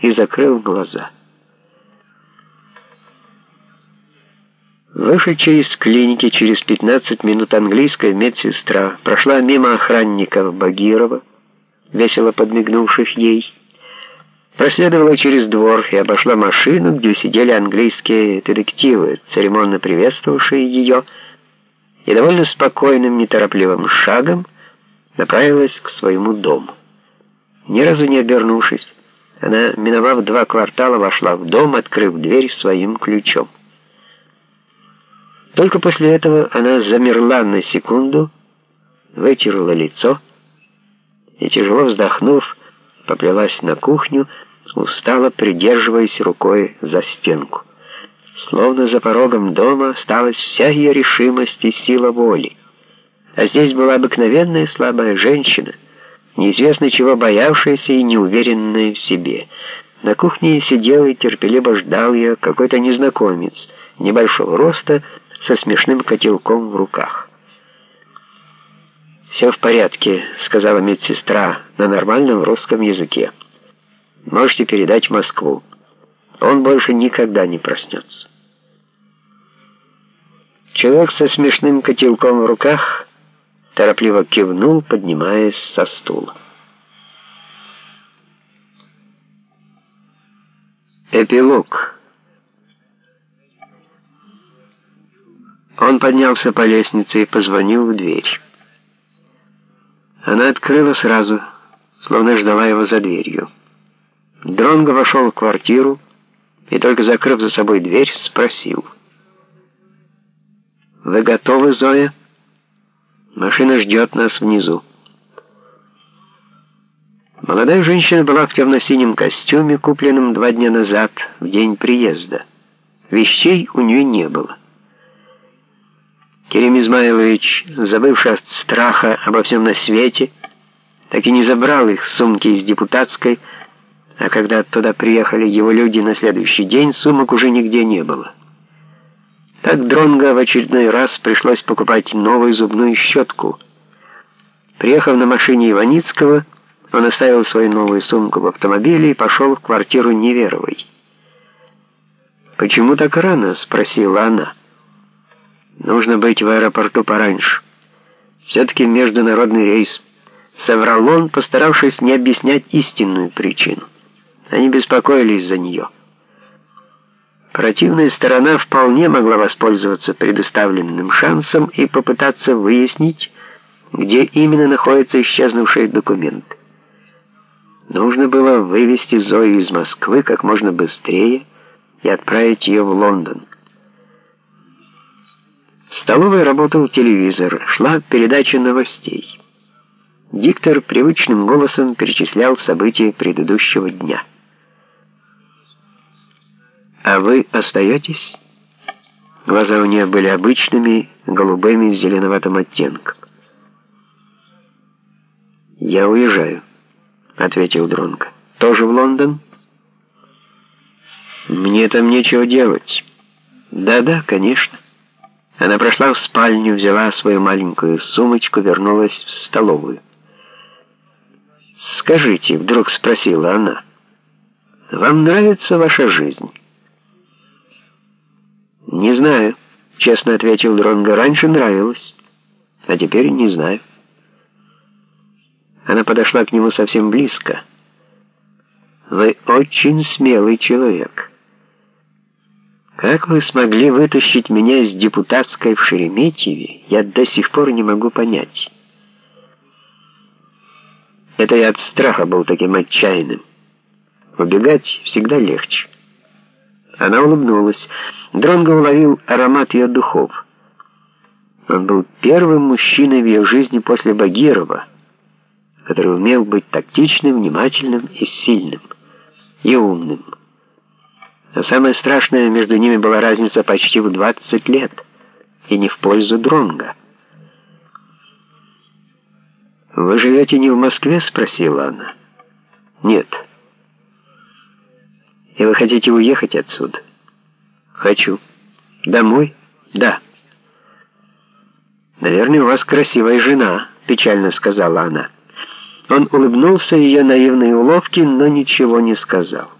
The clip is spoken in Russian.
и закрыл глаза. Вышедшая из клиники через 15 минут английская медсестра прошла мимо охранников Багирова, весело подмигнувших ей, проследовала через двор и обошла машину, где сидели английские детективы, церемонно приветствовавшие ее, и довольно спокойным, неторопливым шагом направилась к своему дому. Ни разу не обернувшись, она, миновав два квартала, вошла в дом, открыв дверь своим ключом. Только после этого она замерла на секунду, вытерла лицо и, тяжело вздохнув, поплелась на кухню, устало придерживаясь рукой за стенку. Словно за порогом дома осталась вся ее решимость и сила воли. А здесь была обыкновенная слабая женщина, неизвестно чего боявшаяся и неуверенная в себе. На кухне сидел и терпеливо ждал ее какой-то незнакомец, небольшого роста, со смешным котелком в руках. «Все в порядке», — сказала медсестра на нормальном русском языке. «Можете передать в Москву. Он больше никогда не проснется». Человек со смешным котелком в руках торопливо кивнул, поднимаясь со стула. Эпилог Он поднялся по лестнице и позвонил в дверь. Она открыла сразу, словно ждала его за дверью. Дронго вошел в квартиру и, только закрыв за собой дверь, спросил. «Вы готовы, Зоя? Машина ждет нас внизу». Молодая женщина была в темно-синем костюме, купленном два дня назад, в день приезда. Вещей у нее не было. Керим Измайлович, забывший от страха обо всем на свете, так и не забрал их сумки из депутатской, а когда туда приехали его люди на следующий день, сумок уже нигде не было. Так Дронго в очередной раз пришлось покупать новую зубную щетку. Приехав на машине Иваницкого, он оставил свою новую сумку в автомобиле и пошел в квартиру Неверовой. «Почему так рано?» — спросила она. Нужно быть в аэропорту пораньше. Все-таки международный рейс. Соврал он, постаравшись не объяснять истинную причину. Они беспокоились за нее. Противная сторона вполне могла воспользоваться предоставленным шансом и попытаться выяснить, где именно находится исчезнувший документ. Нужно было вывести Зою из Москвы как можно быстрее и отправить ее в Лондон. В столовой работал телевизор, шла передача новостей. Диктор привычным голосом перечислял события предыдущего дня. «А вы остаетесь?» Глаза у нее были обычными, голубыми с зеленоватым оттенком. «Я уезжаю», — ответил Дронко. «Тоже в Лондон?» «Мне там нечего делать». «Да-да, конечно». Она прошла в спальню, взяла свою маленькую сумочку, вернулась в столовую. «Скажите», — вдруг спросила она, — «вам нравится ваша жизнь?» «Не знаю», — честно ответил Дронго, — «раньше нравилось, а теперь не знаю». Она подошла к нему совсем близко. «Вы очень смелый человек». Как вы смогли вытащить меня из депутатской в Шереметьеве, я до сих пор не могу понять. Это я от страха был таким отчаянным. Убегать всегда легче. Она улыбнулась. Дронго уловил аромат ее духов. Он был первым мужчиной в ее жизни после Багирова, который умел быть тактичным, внимательным и сильным, и умным. Но самое страшное, между ними была разница почти в 20 лет, и не в пользу Дронга. «Вы живете не в Москве?» — спросила она. «Нет». «И вы хотите уехать отсюда?» «Хочу». «Домой?» «Да». «Наверное, у вас красивая жена», — печально сказала она. Он улыбнулся ее наивной уловке, но ничего не сказал.